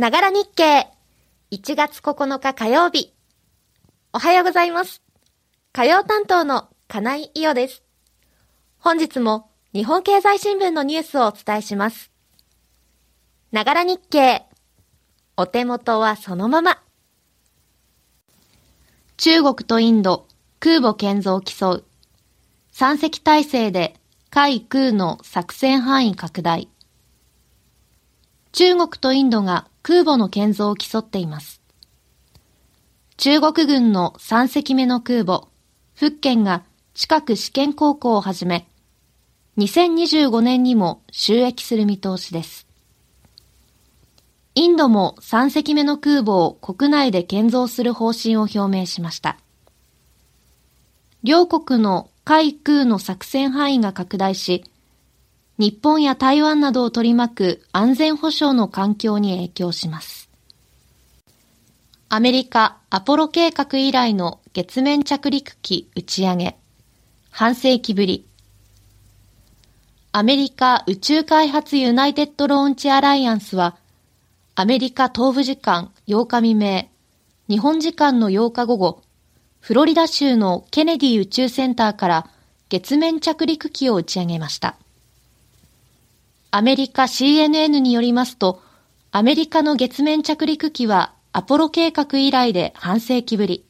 ながら日経。1月9日火曜日。おはようございます。火曜担当の金井伊代です。本日も日本経済新聞のニュースをお伝えします。ながら日経。お手元はそのまま。中国とインド、空母建造を競う。三隻体制で海空の作戦範囲拡大。中国とインドが空母の建造を競っています。中国軍の3隻目の空母、福建が近く試験航行を始め、2025年にも収益する見通しです。インドも3隻目の空母を国内で建造する方針を表明しました。両国の海空の作戦範囲が拡大し、日本や台湾などを取り巻く安全保障の環境に影響します。アメリカアポロ計画以来の月面着陸機打ち上げ。半世紀ぶり。アメリカ宇宙開発ユナイテッドローンチアライアンスは、アメリカ東部時間8日未明、日本時間の8日午後、フロリダ州のケネディ宇宙センターから月面着陸機を打ち上げました。アメリカ CNN によりますと、アメリカの月面着陸機はアポロ計画以来で半世紀ぶり。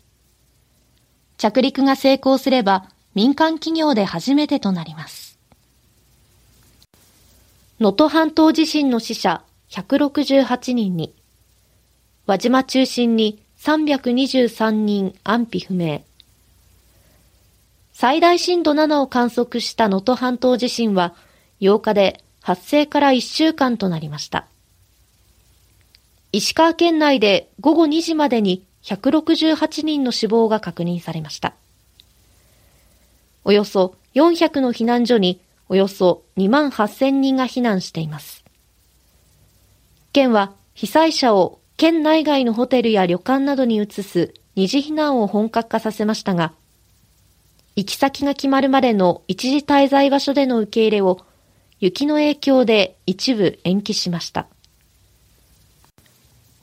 着陸が成功すれば民間企業で初めてとなります。能登半島地震の死者168人に、輪島中心に323人安否不明。最大震度7を観測した能登半島地震は8日で発生から1週間となりました。石川県内で午後2時までに168人の死亡が確認されました。およそ400の避難所におよそ2万8000人が避難しています。県は被災者を県内外のホテルや旅館などに移す二次避難を本格化させましたが、行き先が決まるまでの一時滞在場所での受け入れを雪の影響で一部延期しました。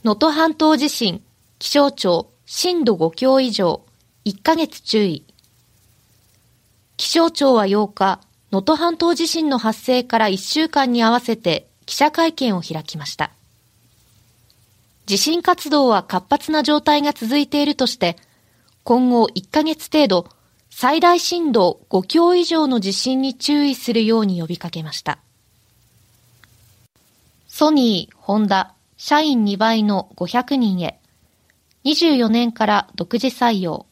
能登半島地震、気象庁、震度5強以上、1ヶ月注意。気象庁は8日、能登半島地震の発生から1週間に合わせて記者会見を開きました。地震活動は活発な状態が続いているとして、今後1ヶ月程度、最大震度5強以上の地震に注意するように呼びかけました。ソニー、ホンダ、社員2倍の500人へ。24年から独自採用。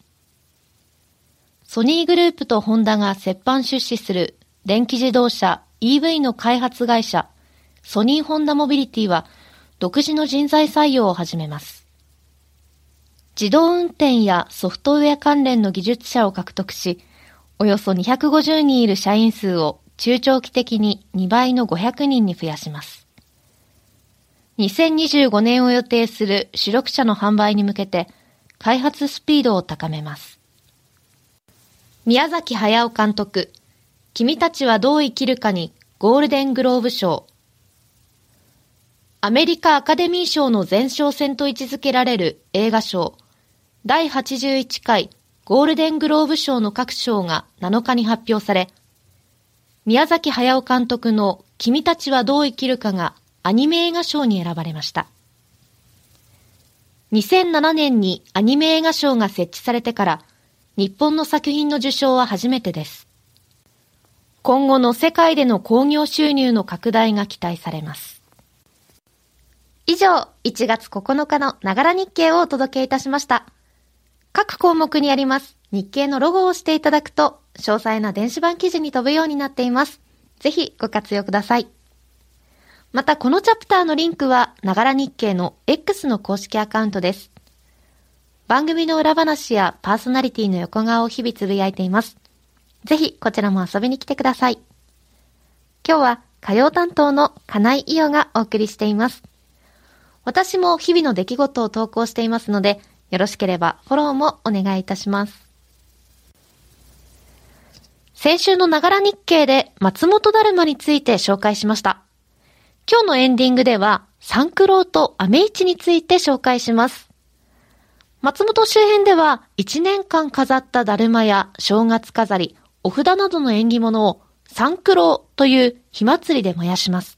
ソニーグループとホンダが折半出資する電気自動車 EV の開発会社ソニーホンダモビリティは独自の人材採用を始めます。自動運転やソフトウェア関連の技術者を獲得し、およそ250人いる社員数を中長期的に2倍の500人に増やします。2025年を予定する主力車の販売に向けて開発スピードを高めます。宮崎駿監督、君たちはどう生きるかにゴールデングローブ賞。アメリカアカデミー賞の前哨戦と位置づけられる映画賞、第81回ゴールデングローブ賞の各賞が7日に発表され、宮崎駿監督の君たちはどう生きるかがアニメ映画賞に選ばれました。2007年にアニメ映画賞が設置されてから、日本の作品の受賞は初めてです。今後の世界での興行収入の拡大が期待されます。以上、1月9日のながら日経をお届けいたしました。各項目にあります日経のロゴを押していただくと、詳細な電子版記事に飛ぶようになっています。ぜひご活用ください。また、このチャプターのリンクは、ながら日経の X の公式アカウントです。番組の裏話やパーソナリティの横顔を日々つぶやいています。ぜひ、こちらも遊びに来てください。今日は、火曜担当の金井伊代がお送りしています。私も日々の出来事を投稿していますので、よろしければフォローもお願いいたします。先週のながら日経で松本だるまについて紹介しました。今日のエンディングでは、サンクローとアメイチについて紹介します。松本周辺では1年間飾っただるまや正月飾り、お札などの縁起物をサンクローという火祭りで燃やします。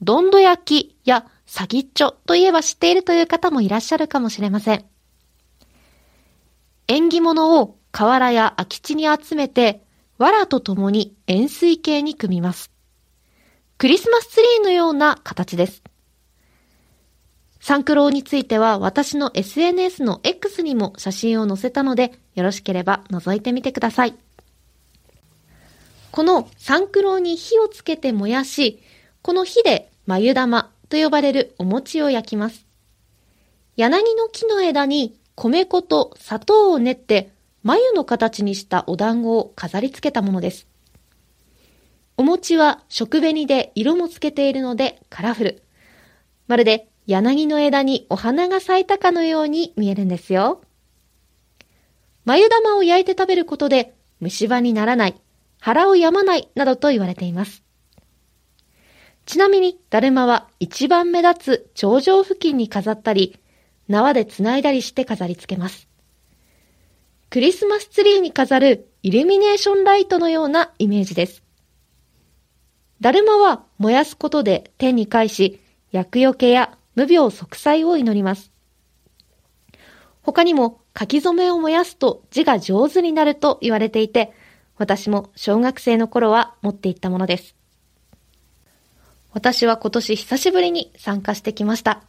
どんど焼きやサギッチョといえば知っているという方もいらっしゃるかもしれません。縁起物を河原や空き地に集めて、藁と共に円錐形に組みます。クリスマスツリーのような形です。サンクローについては私の SNS の X にも写真を載せたので、よろしければ覗いてみてください。このサンクローに火をつけて燃やし、この火で眉玉と呼ばれるお餅を焼きます。柳の木の枝に米粉と砂糖を練って眉の形にしたお団子を飾り付けたものです。お餅は食紅で色もつけているのでカラフル。まるで柳の枝にお花が咲いたかのように見えるんですよ。眉玉を焼いて食べることで虫歯にならない、腹を病まないなどと言われています。ちなみに、だるまは一番目立つ頂上付近に飾ったり、縄で繋いだりして飾り付けます。クリスマスツリーに飾るイルミネーションライトのようなイメージです。だるまは燃やすことで天に返し、厄除けや無病息災を祈ります。他にも書き初めを燃やすと字が上手になると言われていて、私も小学生の頃は持っていったものです。私は今年久しぶりに参加してきました。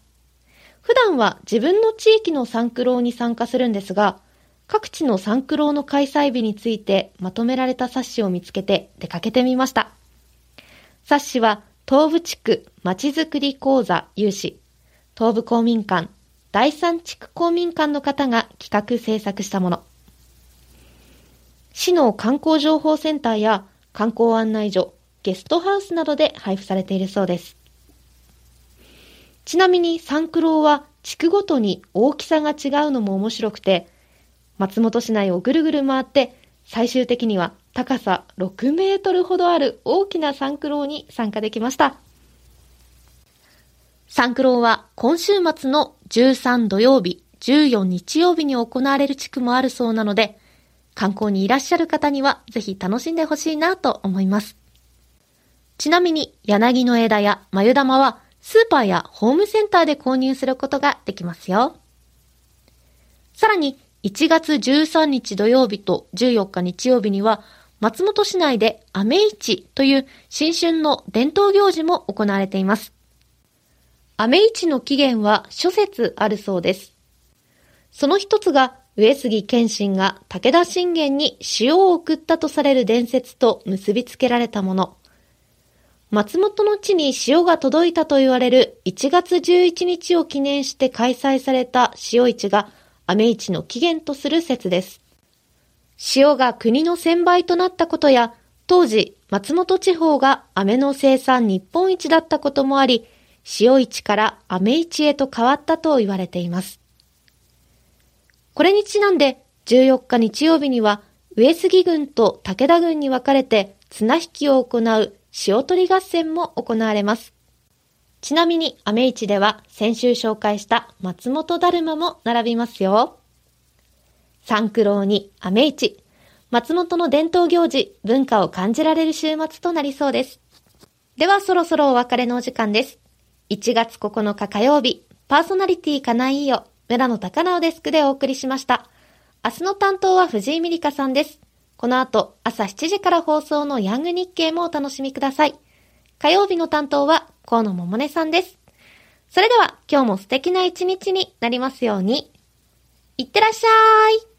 普段は自分の地域のサンクローに参加するんですが、各地のサンクローの開催日についてまとめられた冊子を見つけて出かけてみました。冊子は東部地区まちづくり講座有志、東部公民館、第三地区公民館の方が企画制作したもの。市の観光情報センターや観光案内所、ゲストハウスなどで配布されているそうです。ちなみにサンクローは地区ごとに大きさが違うのも面白くて、松本市内をぐるぐる回って、最終的には高さ6メートルほどある大きなサンクローに参加できました。サンクローは今週末の13土曜日、14日曜日に行われる地区もあるそうなので、観光にいらっしゃる方にはぜひ楽しんでほしいなと思います。ちなみに柳の枝や眉玉はスーパーやホームセンターで購入することができますよ。さらに1月13日土曜日と14日日曜日には、松本市内でアメ市という新春の伝統行事も行われています。アメ市の起源は諸説あるそうです。その一つが上杉謙信が武田信玄に塩を送ったとされる伝説と結びつけられたもの。松本の地に塩が届いたと言われる1月11日を記念して開催された塩市が飴市の起源とする説です。塩が国の1000倍となったことや、当時、松本地方が飴の生産日本一だったこともあり、塩市から飴市へと変わったと言われています。これにちなんで、14日日曜日には、上杉軍と武田軍に分かれて綱引きを行う塩取り合戦も行われます。ちなみに、アメ市では先週紹介した松本だるまも並びますよ。三九郎にアメ市。松本の伝統行事、文化を感じられる週末となりそうです。ではそろそろお別れのお時間です。1月9日火曜日、パーソナリティかないよ、村野高直デスクでお送りしました。明日の担当は藤井美里香さんです。この後、朝7時から放送のヤング日経もお楽しみください。火曜日の担当は河野桃音さんです。それでは今日も素敵な一日になりますように。いってらっしゃい